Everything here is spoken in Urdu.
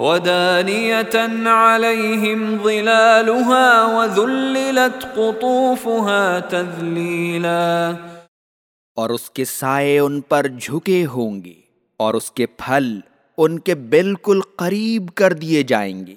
ودانية عليهم ظلالها وذللت قطوفها تذليلا اور اس کے سائے ان پر جھکے ہوں گے اور اس کے پھل ان کے بالکل قریب کر دیے جائیں گے۔